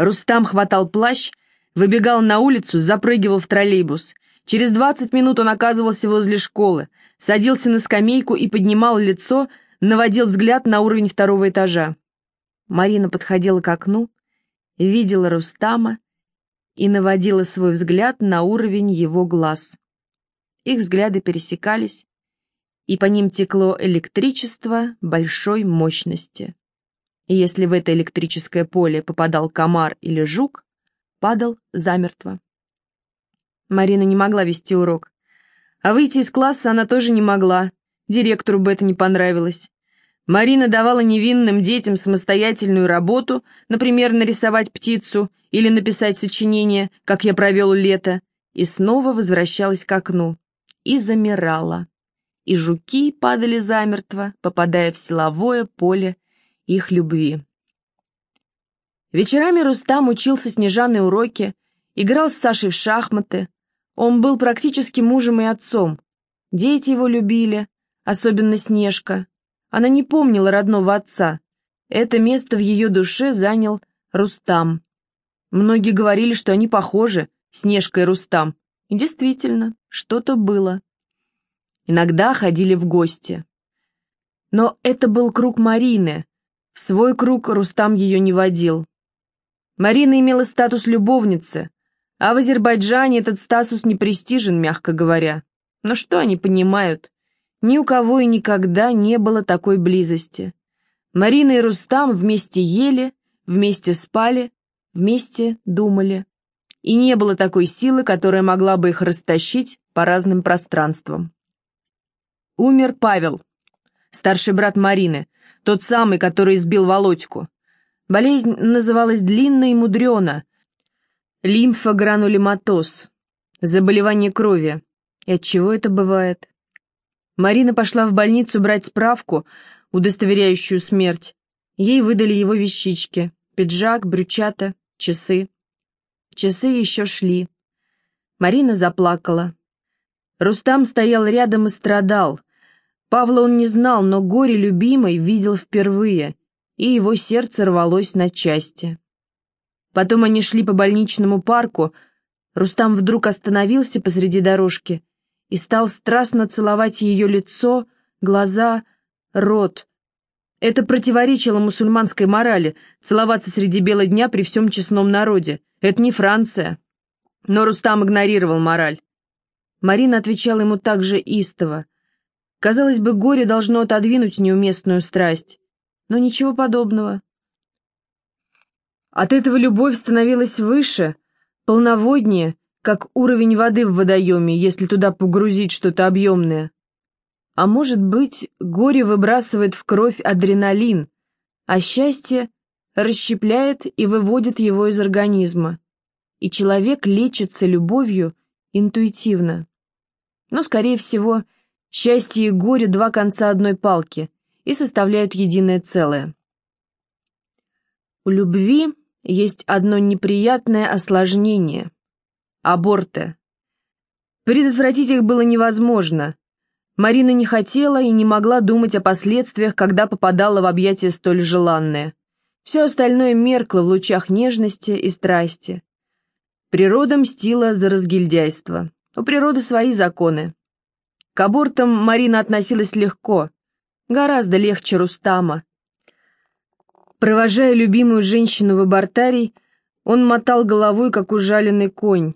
Рустам хватал плащ, выбегал на улицу, запрыгивал в троллейбус. Через двадцать минут он оказывался возле школы, садился на скамейку и поднимал лицо, наводил взгляд на уровень второго этажа. Марина подходила к окну, видела Рустама и наводила свой взгляд на уровень его глаз. Их взгляды пересекались, и по ним текло электричество большой мощности. И если в это электрическое поле попадал комар или жук, падал замертво. Марина не могла вести урок. А выйти из класса она тоже не могла, директору бы это не понравилось. Марина давала невинным детям самостоятельную работу, например, нарисовать птицу или написать сочинение, как я провел лето, и снова возвращалась к окну. И замирала. И жуки падали замертво, попадая в силовое поле их любви. Вечерами Рустам учился Снежаной уроки, играл с Сашей в шахматы. Он был практически мужем и отцом. Дети его любили, особенно Снежка. Она не помнила родного отца. Это место в ее душе занял Рустам. Многие говорили, что они похожи, Снежка и Рустам. И действительно, что-то было. Иногда ходили в гости. Но это был круг Марины. В свой круг Рустам ее не водил. Марина имела статус любовницы, а в Азербайджане этот статус не престижен, мягко говоря. Но что они понимают? Ни у кого и никогда не было такой близости. Марина и Рустам вместе ели, вместе спали, вместе думали. И не было такой силы, которая могла бы их растащить по разным пространствам. Умер Павел, старший брат Марины, тот самый, который избил Володьку. Болезнь называлась длинно и мудрено. Лимфогранулематоз, заболевание крови. И от чего это бывает? Марина пошла в больницу брать справку, удостоверяющую смерть. Ей выдали его вещички. Пиджак, брючата, часы. Часы еще шли. Марина заплакала. Рустам стоял рядом и страдал. Павла он не знал, но горе любимой видел впервые, и его сердце рвалось на части. Потом они шли по больничному парку. Рустам вдруг остановился посреди дорожки и стал страстно целовать ее лицо, глаза, рот. Это противоречило мусульманской морали — целоваться среди бела дня при всем честном народе. Это не Франция. Но Рустам игнорировал мораль. Марина отвечала ему так же истово. Казалось бы, горе должно отодвинуть неуместную страсть. Но ничего подобного. От этого любовь становилась выше, полноводнее, как уровень воды в водоеме, если туда погрузить что-то объемное. А может быть, горе выбрасывает в кровь адреналин, а счастье расщепляет и выводит его из организма. И человек лечится любовью интуитивно. Но, скорее всего, счастье и горе — два конца одной палки и составляют единое целое. У любви есть одно неприятное осложнение — Аборты. Предотвратить их было невозможно. Марина не хотела и не могла думать о последствиях, когда попадала в объятия столь желанное. Все остальное меркло в лучах нежности и страсти. Природа мстила за разгильдяйство. У природы свои законы. К абортам Марина относилась легко, гораздо легче Рустама. Провожая любимую женщину в абортарий, он мотал головой, как ужаленный конь.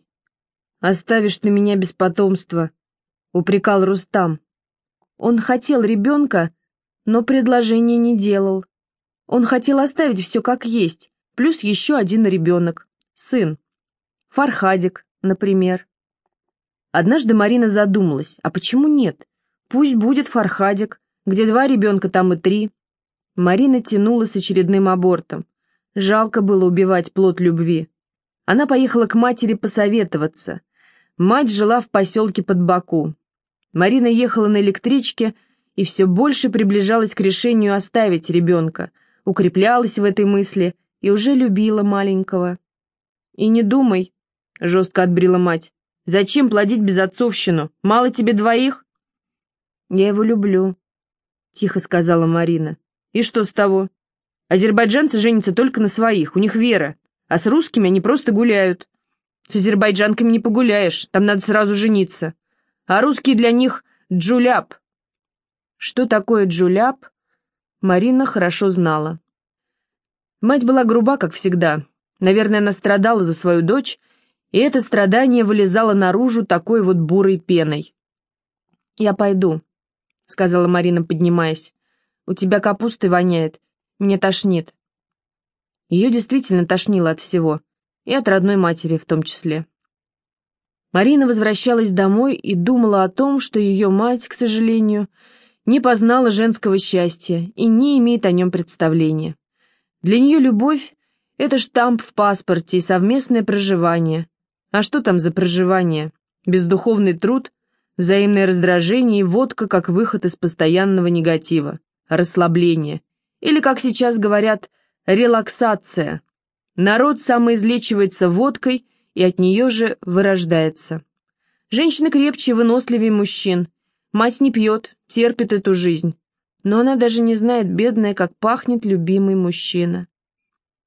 «Оставишь ты меня без потомства», — упрекал Рустам. Он хотел ребенка, но предложение не делал. Он хотел оставить все как есть, плюс еще один ребенок, сын. Фархадик, например. Однажды Марина задумалась, а почему нет? Пусть будет Фархадик, где два ребенка, там и три. Марина тянула с очередным абортом. Жалко было убивать плод любви. Она поехала к матери посоветоваться — Мать жила в поселке под Баку. Марина ехала на электричке и все больше приближалась к решению оставить ребенка, укреплялась в этой мысли и уже любила маленького. «И не думай», — жестко отбрила мать, — «зачем плодить безотцовщину? Мало тебе двоих?» «Я его люблю», — тихо сказала Марина. «И что с того? Азербайджанцы женятся только на своих, у них вера, А с русскими они просто гуляют. С азербайджанками не погуляешь, там надо сразу жениться. А русские для них джуляп. Что такое джуляп, Марина хорошо знала. Мать была груба, как всегда. Наверное, она страдала за свою дочь, и это страдание вылезало наружу такой вот бурой пеной. «Я пойду», — сказала Марина, поднимаясь. «У тебя капустой воняет. Мне тошнит». Ее действительно тошнило от всего, и от родной матери в том числе. Марина возвращалась домой и думала о том, что ее мать, к сожалению, не познала женского счастья и не имеет о нем представления. Для нее любовь — это штамп в паспорте и совместное проживание. А что там за проживание? Бездуховный труд, взаимное раздражение и водка как выход из постоянного негатива, расслабление. Или, как сейчас говорят, релаксация. Народ самоизлечивается водкой и от нее же вырождается. Женщины крепче и выносливее мужчин. Мать не пьет, терпит эту жизнь. Но она даже не знает, бедная, как пахнет любимый мужчина.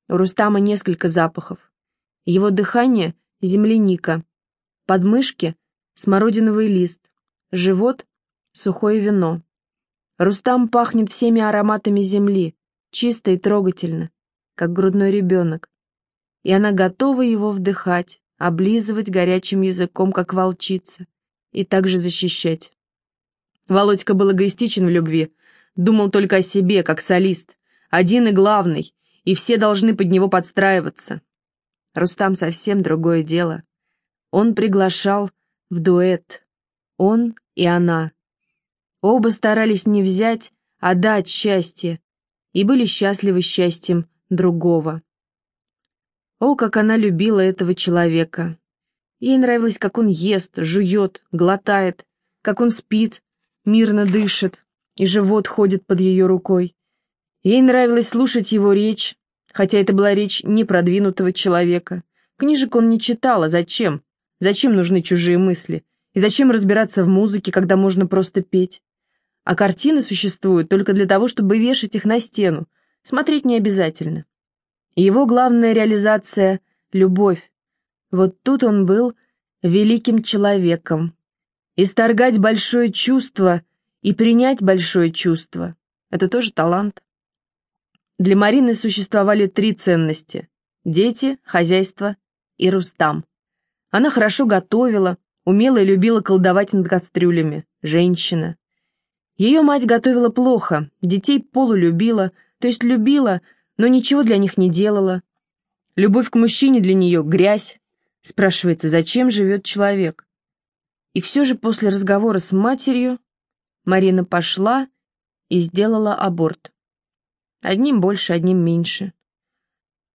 У Рустама несколько запахов. Его дыхание — земляника. Подмышки — смородиновый лист. Живот — сухое вино. Рустам пахнет всеми ароматами земли, чисто и трогательно, как грудной ребенок. И она готова его вдыхать, облизывать горячим языком, как волчица, и также защищать. Володька был эгоистичен в любви, думал только о себе, как солист, один и главный, и все должны под него подстраиваться. Рустам совсем другое дело. Он приглашал в дуэт. Он и она. Оба старались не взять, а дать счастье, и были счастливы счастьем другого. О, как она любила этого человека! Ей нравилось, как он ест, жует, глотает, как он спит, мирно дышит, и живот ходит под ее рукой. Ей нравилось слушать его речь, хотя это была речь непродвинутого человека. Книжек он не читал, а зачем? Зачем нужны чужие мысли? И зачем разбираться в музыке, когда можно просто петь? А картины существуют только для того, чтобы вешать их на стену. Смотреть не обязательно. Его главная реализация — любовь. Вот тут он был великим человеком, Исторгать большое чувство и принять большое чувство — это тоже талант. Для Марины существовали три ценности — дети, хозяйство и Рустам. Она хорошо готовила, умела и любила колдовать над кастрюлями, женщина. Ее мать готовила плохо, детей полулюбила, то есть любила, но ничего для них не делала. Любовь к мужчине для нее — грязь. Спрашивается, зачем живет человек? И все же после разговора с матерью Марина пошла и сделала аборт. Одним больше, одним меньше.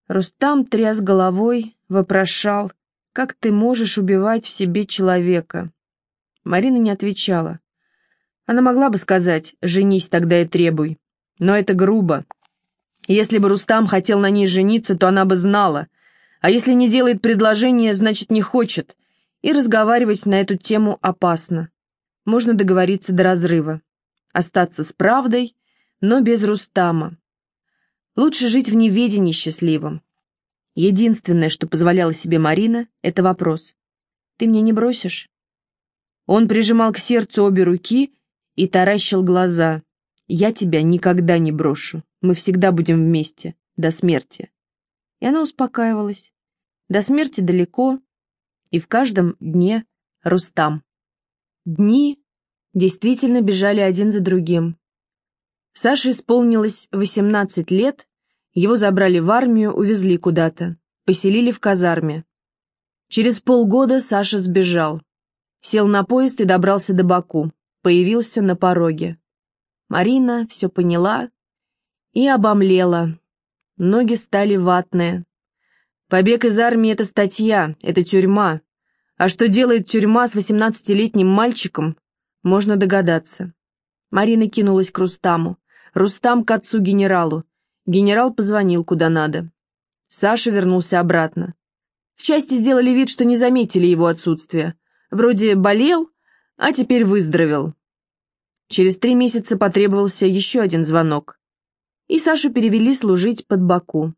Рустам тряс головой, вопрошал, как ты можешь убивать в себе человека? Марина не отвечала. Она могла бы сказать «женись тогда и требуй», но это грубо. Если бы Рустам хотел на ней жениться, то она бы знала, а если не делает предложение, значит не хочет, и разговаривать на эту тему опасно. Можно договориться до разрыва. Остаться с правдой, но без Рустама. Лучше жить в неведении счастливым. Единственное, что позволяла себе Марина, это вопрос. «Ты мне не бросишь?» Он прижимал к сердцу обе руки и таращил глаза. «Я тебя никогда не брошу. Мы всегда будем вместе. До смерти». И она успокаивалась. До смерти далеко, и в каждом дне Рустам. Дни действительно бежали один за другим. Саше исполнилось 18 лет, его забрали в армию, увезли куда-то, поселили в казарме. Через полгода Саша сбежал. Сел на поезд и добрался до Баку, появился на пороге. Марина все поняла и обомлела. Ноги стали ватные. Побег из армии — это статья, это тюрьма. А что делает тюрьма с восемнадцатилетним мальчиком, можно догадаться. Марина кинулась к Рустаму. Рустам к отцу-генералу. Генерал позвонил куда надо. Саша вернулся обратно. В части сделали вид, что не заметили его отсутствия. Вроде болел, а теперь выздоровел. Через три месяца потребовался еще один звонок. И Сашу перевели служить под Баку.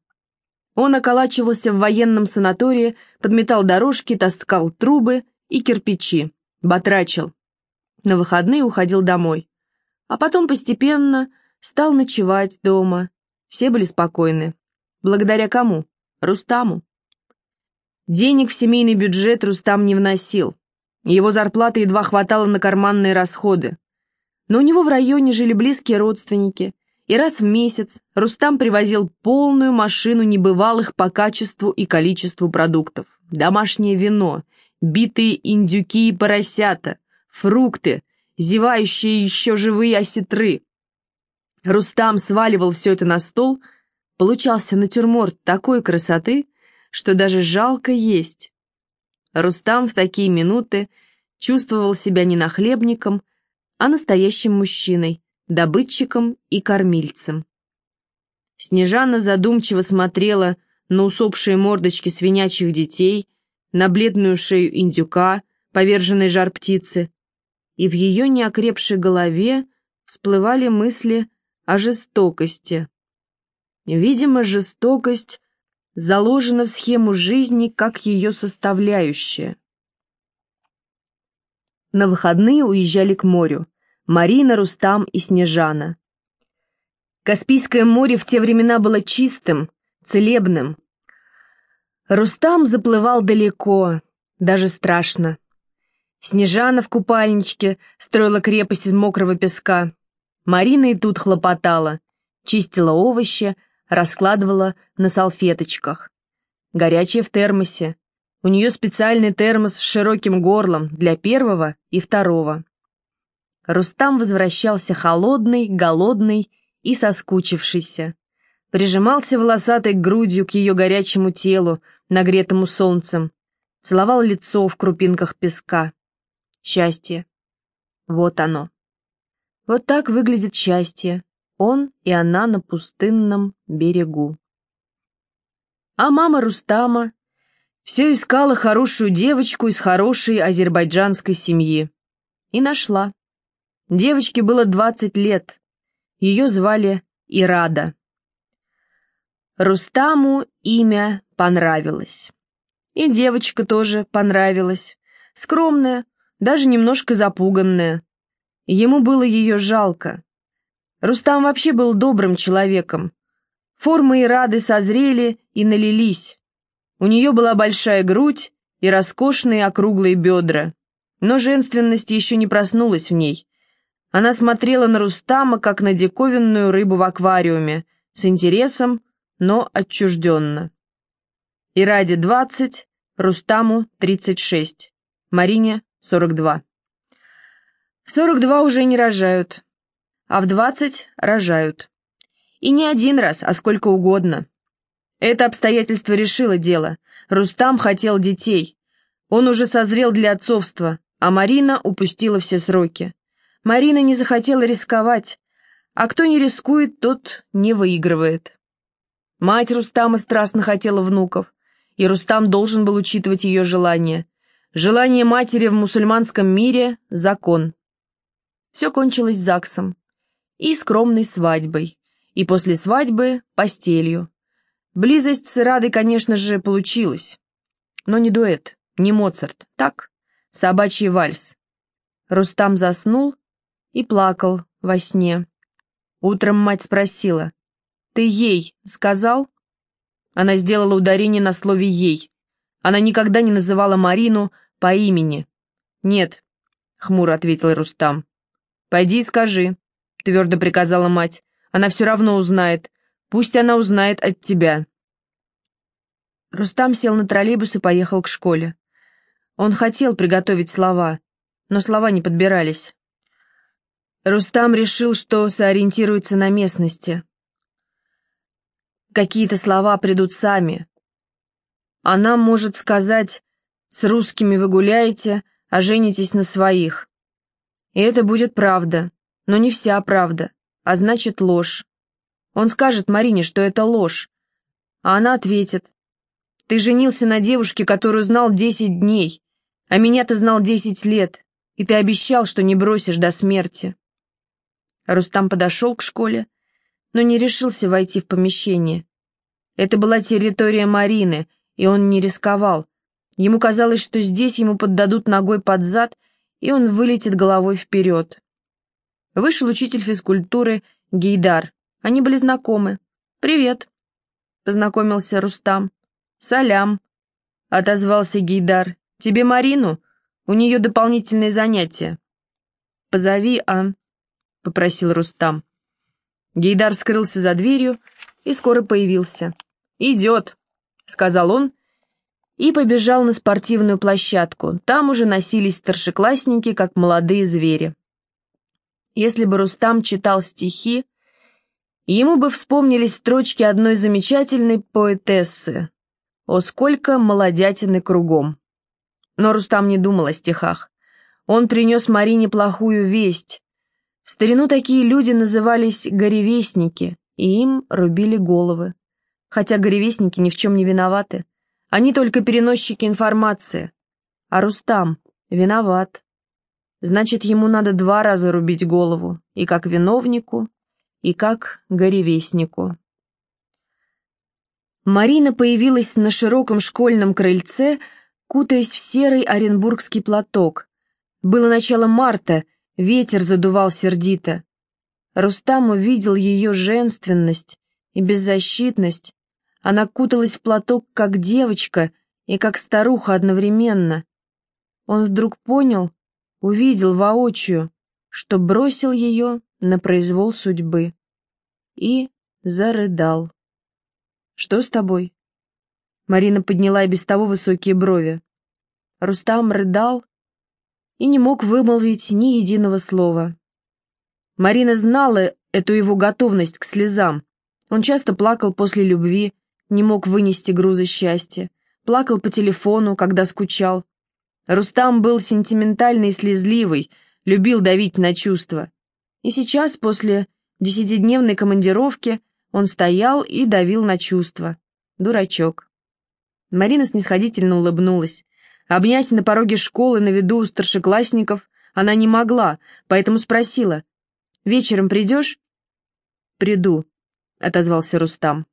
Он околачивался в военном санатории, подметал дорожки, таскал трубы и кирпичи, батрачил. На выходные уходил домой. А потом постепенно стал ночевать дома. Все были спокойны. Благодаря кому? Рустаму. Денег в семейный бюджет Рустам не вносил. Его зарплаты едва хватало на карманные расходы. Но у него в районе жили близкие родственники, и раз в месяц Рустам привозил полную машину небывалых по качеству и количеству продуктов. Домашнее вино, битые индюки и поросята, фрукты, зевающие еще живые осетры. Рустам сваливал все это на стол, получался натюрморт такой красоты, что даже жалко есть. Рустам в такие минуты чувствовал себя не нахлебником, а настоящим мужчиной, добытчиком и кормильцем. Снежана задумчиво смотрела на усопшие мордочки свинячьих детей, на бледную шею индюка, поверженной жар птицы, и в ее неокрепшей голове всплывали мысли о жестокости. Видимо, жестокость заложена в схему жизни как ее составляющая. На выходные уезжали к морю. Марина, Рустам и Снежана. Каспийское море в те времена было чистым, целебным. Рустам заплывал далеко, даже страшно. Снежана в купальничке строила крепость из мокрого песка. Марина и тут хлопотала, чистила овощи, раскладывала на салфеточках. Горячее в термосе. У нее специальный термос с широким горлом для первого и второго. Рустам возвращался холодный, голодный и соскучившийся. Прижимался волосатой грудью к ее горячему телу, нагретому солнцем. Целовал лицо в крупинках песка. Счастье. Вот оно. Вот так выглядит счастье. Он и она на пустынном берегу. А мама Рустама все искала хорошую девочку из хорошей азербайджанской семьи. И нашла. Девочке было 20 лет. Ее звали Ирада. Рустаму имя понравилось. И девочка тоже понравилась. Скромная, даже немножко запуганная. Ему было ее жалко. Рустам вообще был добрым человеком. Формы Ирады созрели и налились. У нее была большая грудь и роскошные округлые бедра. Но женственность еще не проснулась в ней. Она смотрела на Рустама, как на диковинную рыбу в аквариуме, с интересом, но отчужденно. И ради двадцать, Рустаму тридцать шесть, Марине сорок два. В сорок два уже не рожают, а в двадцать рожают. И не один раз, а сколько угодно. Это обстоятельство решило дело. Рустам хотел детей. Он уже созрел для отцовства, а Марина упустила все сроки. Марина не захотела рисковать, а кто не рискует, тот не выигрывает. Мать Рустама страстно хотела внуков, и Рустам должен был учитывать ее желание. Желание матери в мусульманском мире — закон. Все кончилось ЗАГСом и скромной свадьбой, и после свадьбы — постелью. Близость с Радой, конечно же, получилась, но не дуэт, не Моцарт, так, собачий вальс. Рустам заснул, и плакал во сне. Утром мать спросила, «Ты ей сказал?» Она сделала ударение на слове «ей». Она никогда не называла Марину по имени. «Нет», — хмуро ответил Рустам. «Пойди и скажи», — твердо приказала мать. «Она все равно узнает. Пусть она узнает от тебя». Рустам сел на троллейбус и поехал к школе. Он хотел приготовить слова, но слова не подбирались. Рустам решил, что сориентируется на местности. Какие-то слова придут сами. Она может сказать «с русскими вы гуляете, а женитесь на своих». И это будет правда, но не вся правда, а значит ложь. Он скажет Марине, что это ложь, а она ответит «Ты женился на девушке, которую знал десять дней, а меня ты знал десять лет, и ты обещал, что не бросишь до смерти». Рустам подошел к школе, но не решился войти в помещение. Это была территория Марины, и он не рисковал. Ему казалось, что здесь ему поддадут ногой под зад, и он вылетит головой вперед. Вышел учитель физкультуры Гейдар. Они были знакомы. «Привет», — познакомился Рустам. «Салям», — отозвался Гейдар. «Тебе Марину? У нее дополнительные занятия». «Позови, а», — попросил Рустам. Гейдар скрылся за дверью и скоро появился. «Идет», — сказал он, и побежал на спортивную площадку. Там уже носились старшеклассники, как молодые звери. Если бы Рустам читал стихи, ему бы вспомнились строчки одной замечательной поэтессы. О, сколько молодятины кругом! Но Рустам не думал о стихах. Он принес Марине плохую весть. В старину такие люди назывались горевестники, и им рубили головы. Хотя горевестники ни в чем не виноваты. Они только переносчики информации. А Рустам виноват. Значит, ему надо два раза рубить голову, и как виновнику, и как горевестнику. Марина появилась на широком школьном крыльце, кутаясь в серый оренбургский платок. Было начало марта, ветер задувал сердито. Рустам увидел ее женственность и беззащитность. Она куталась в платок, как девочка и как старуха одновременно. Он вдруг понял, увидел воочию, что бросил ее на произвол судьбы. И зарыдал. «Что с тобой?» Марина подняла и без того высокие брови. Рустам рыдал и не мог вымолвить ни единого слова. Марина знала эту его готовность к слезам. Он часто плакал после любви, не мог вынести груза счастья, плакал по телефону, когда скучал, Рустам был сентиментальный и слезливый, любил давить на чувства. И сейчас, после десятидневной командировки, он стоял и давил на чувства. Дурачок. Марина снисходительно улыбнулась. Обнять на пороге школы на виду у старшеклассников она не могла, поэтому спросила. «Вечером придешь?» «Приду», — отозвался Рустам.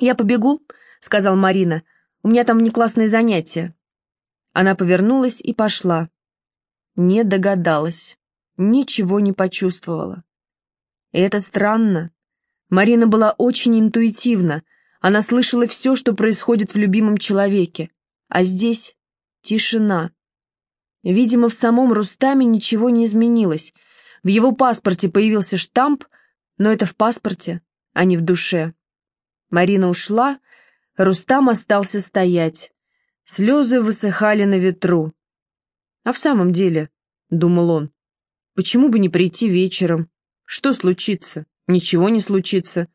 «Я побегу», — сказал Марина. «У меня там внеклассные занятия». Она повернулась и пошла. Не догадалась, ничего не почувствовала. И это странно. Марина была очень интуитивна, она слышала все, что происходит в любимом человеке, а здесь тишина. Видимо, в самом Рустаме ничего не изменилось. В его паспорте появился штамп, но это в паспорте, а не в душе. Марина ушла, Рустам остался стоять. Слезы высыхали на ветру. А в самом деле, — думал он, — почему бы не прийти вечером? Что случится? Ничего не случится.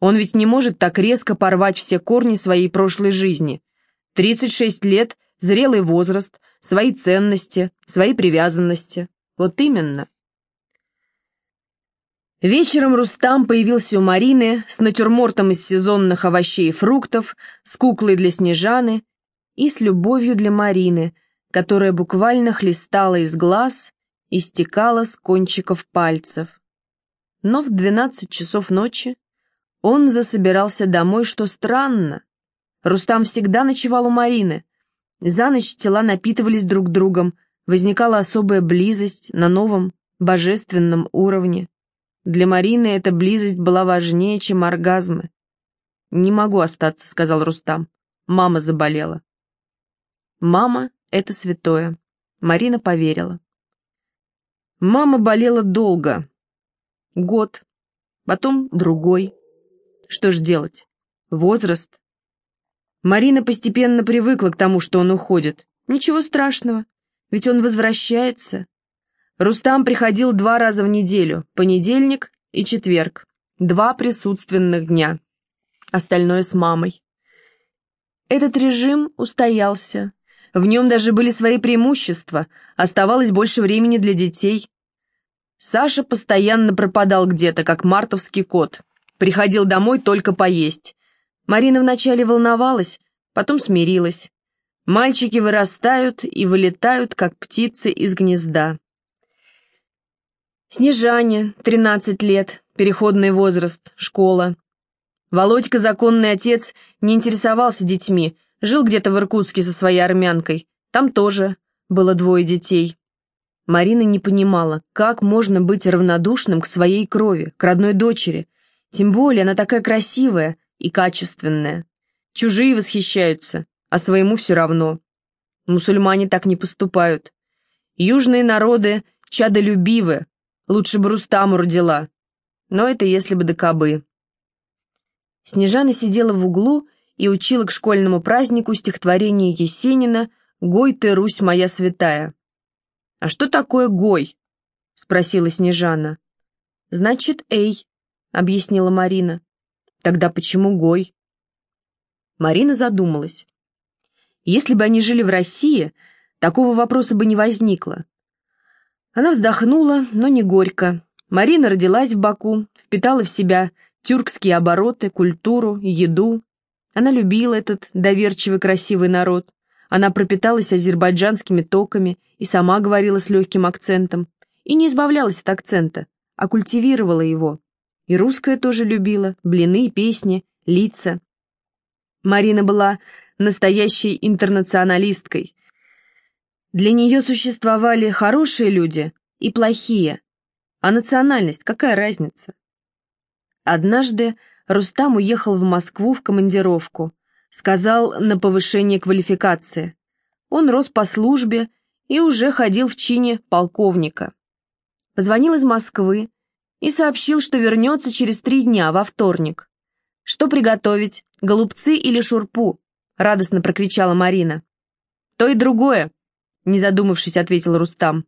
Он ведь не может так резко порвать все корни своей прошлой жизни. 36 лет, зрелый возраст, свои ценности, свои привязанности. Вот именно. Вечером Рустам появился у Марины с натюрмортом из сезонных овощей и фруктов, с куклой для Снежаны и с любовью для Марины, которая буквально хлестала из глаз и стекала с кончиков пальцев. Но в двенадцать часов ночи он засобирался домой, что странно. Рустам всегда ночевал у Марины. За ночь тела напитывались друг другом, возникала особая близость на новом божественном уровне. Для Марины эта близость была важнее, чем оргазмы. «Не могу остаться», — сказал Рустам. «Мама заболела». Мама — это святое. Марина поверила. Мама болела долго. Год. Потом другой. Что ж делать? Возраст. Марина постепенно привыкла к тому, что он уходит. Ничего страшного, ведь он возвращается. Рустам приходил два раза в неделю, понедельник и четверг. Два присутственных дня. Остальное с мамой. Этот режим устоялся. В нем даже были свои преимущества, оставалось больше времени для детей. Саша постоянно пропадал где-то, как мартовский кот. Приходил домой только поесть. Марина вначале волновалась, потом смирилась. Мальчики вырастают и вылетают, как птицы из гнезда. Снежане, 13 лет, переходный возраст, школа. Володька, законный отец, не интересовался детьми, жил где-то в Иркутске со своей армянкой. Там тоже было двое детей. Марина не понимала, как можно быть равнодушным к своей крови, к родной дочери. Тем более она такая красивая и качественная. Чужие восхищаются, а своему все равно. Мусульмане так не поступают. Южные народы чадолюбивы, лучше бы Рустаму родила. Но это если бы да кабы. Снежана сидела в углу и учила к школьному празднику стихотворение Есенина «Гой ты, Русь моя святая». «А что такое гой?» — спросила Снежана. «Значит, эй», — объяснила Марина. «Тогда почему гой?» Марина задумалась. Если бы они жили в России, такого вопроса бы не возникло. Она вздохнула, но не горько. Марина родилась в Баку, впитала в себя тюркские обороты, культуру, еду. Она любила этот доверчивый красивый народ. Она пропиталась азербайджанскими токами и сама говорила с легким акцентом. И не избавлялась от акцента, а культивировала его. И русская тоже любила, блины, песни, лица. Марина была настоящей интернационалисткой. Для нее существовали хорошие люди и плохие. А национальность, какая разница? Однажды Рустам уехал в Москву в командировку. Сказал на повышение квалификации. Он рос по службе и уже ходил в чине полковника. Позвонил из Москвы и сообщил, что вернется через три дня, во вторник. «Что приготовить, голубцы или шурпу?» — радостно прокричала Марина. «То и другое», — не задумавшись, ответил Рустам.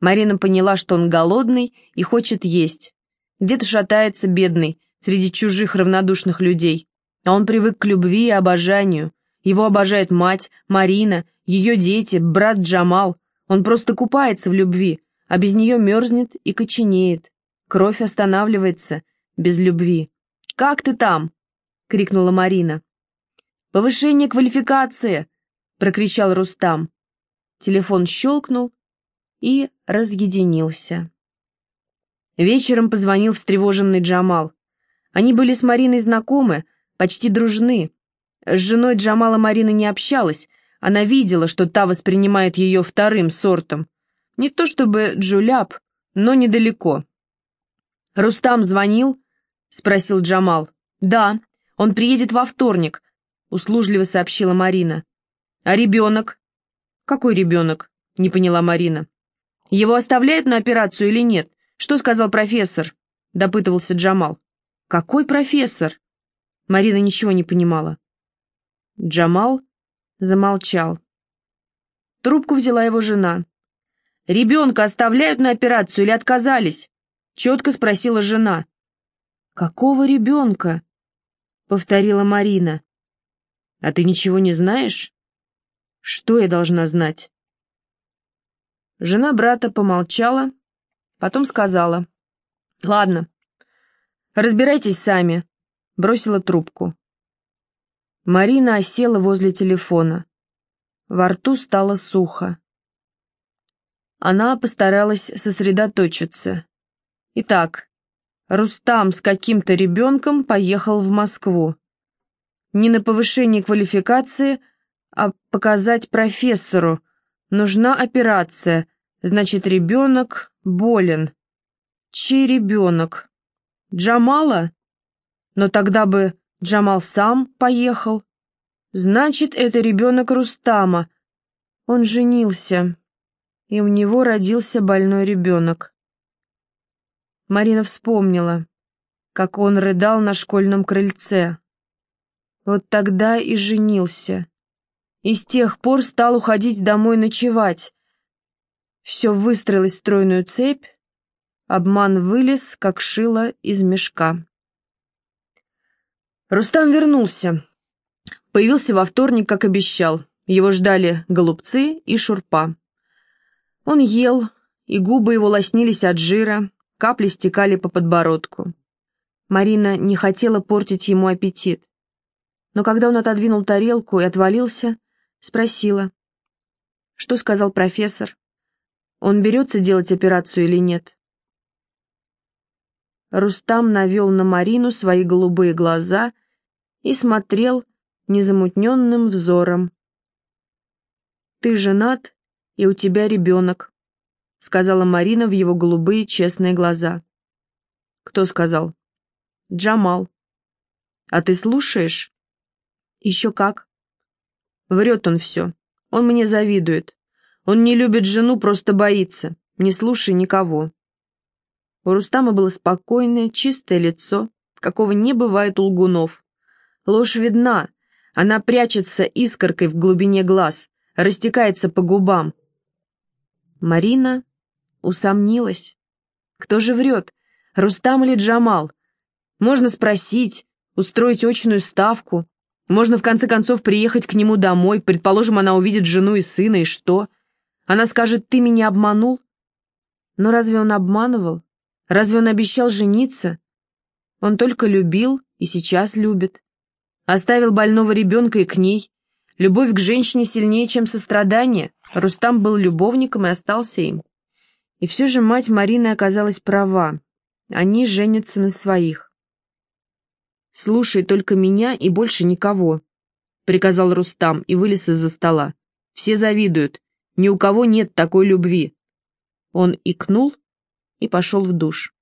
Марина поняла, что он голодный и хочет есть. Где-то шатается бедный, среди чужих равнодушных людей. А он привык к любви и обожанию. Его обожает мать, Марина, ее дети, брат Джамал. Он просто купается в любви, а без нее мерзнет и коченеет. Кровь останавливается без любви. «Как ты там?» — крикнула Марина. «Повышение квалификации!» — прокричал Рустам. Телефон щелкнул и разъединился. Вечером позвонил встревоженный Джамал. Они были с Мариной знакомы, почти дружны. С женой Джамала Марина не общалась, она видела, что та воспринимает ее вторым сортом. Не то чтобы Джуляп, но недалеко. «Рустам звонил?» — спросил Джамал. «Да, он приедет во вторник», — услужливо сообщила Марина. «А ребенок?» «Какой ребенок?» — не поняла Марина. «Его оставляют на операцию или нет?» «Что сказал профессор?» — допытывался Джамал. «Какой профессор?» Марина ничего не понимала. Джамал замолчал. Трубку взяла его жена. «Ребенка оставляют на операцию или отказались?» — четко спросила жена. «Какого ребенка?» — повторила Марина. «А ты ничего не знаешь?» «Что я должна знать?» Жена брата помолчала, Потом сказала. «Ладно, разбирайтесь сами», — бросила трубку. Марина осела возле телефона. Во рту стало сухо. Она постаралась сосредоточиться. Итак, Рустам с каким-то ребенком поехал в Москву. Не на повышение квалификации, а показать профессору. Нужна операция, значит, ребенок болен. Чей ребенок? Джамала? Но тогда бы Джамал сам поехал. Значит, это ребенок Рустама. Он женился, и у него родился больной ребенок. Марина вспомнила, как он рыдал на школьном крыльце. Вот тогда и женился. И с тех пор стал уходить домой ночевать. Все выстроилось в стройную цепь, обман вылез, как шило из мешка. Рустам вернулся. Появился во вторник, как обещал. Его ждали голубцы и шурпа. Он ел, и губы его лоснились от жира, капли стекали по подбородку. Марина не хотела портить ему аппетит. Но когда он отодвинул тарелку и отвалился, спросила. Что сказал профессор? Он берется делать операцию или нет? Рустам навел на Марину свои голубые глаза и смотрел незамутненным взором. «Ты женат, и у тебя ребенок», — сказала Марина в его голубые честные глаза. «Кто сказал?» «Джамал». «А ты слушаешь?» «Еще как». Врет он все. Он мне завидует. Он не любит жену, просто боится. Не слушай никого. У Рустама было спокойное, чистое лицо, какого не бывает у лгунов. Ложь видна, она прячется искоркой в глубине глаз, растекается по губам. Марина усомнилась. Кто же врет, Рустам или Джамал? Можно спросить, устроить очную ставку. Можно в конце концов приехать к нему домой, предположим, она увидит жену и сына, и что? Она скажет, ты меня обманул? Но разве он обманывал? Разве он обещал жениться? Он только любил и сейчас любит. Оставил больного ребенка и к ней. Любовь к женщине сильнее, чем сострадание. Рустам был любовником и остался им. И все же мать Марины оказалась права. Они женятся на своих. «Слушай только меня и больше никого», — приказал Рустам и вылез из-за стола. «Все завидуют. Ни у кого нет такой любви». Он икнул и пошел в душ.